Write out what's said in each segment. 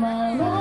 my.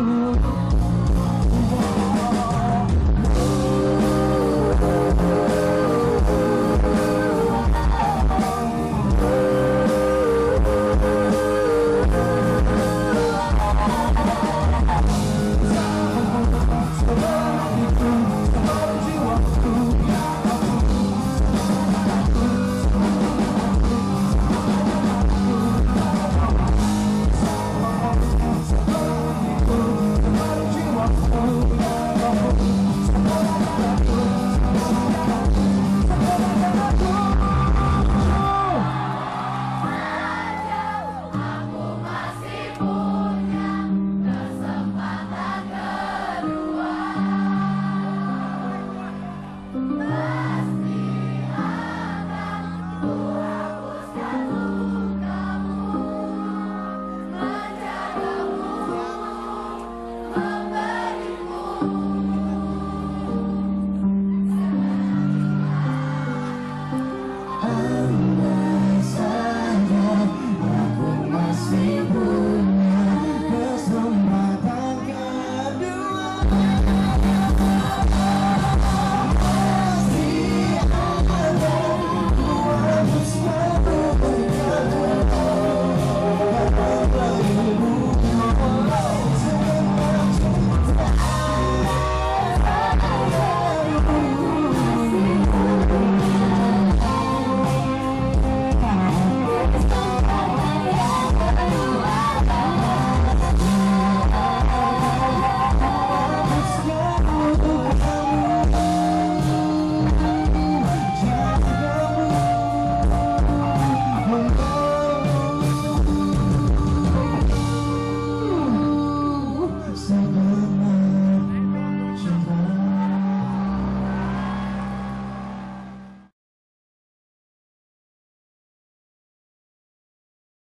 Oh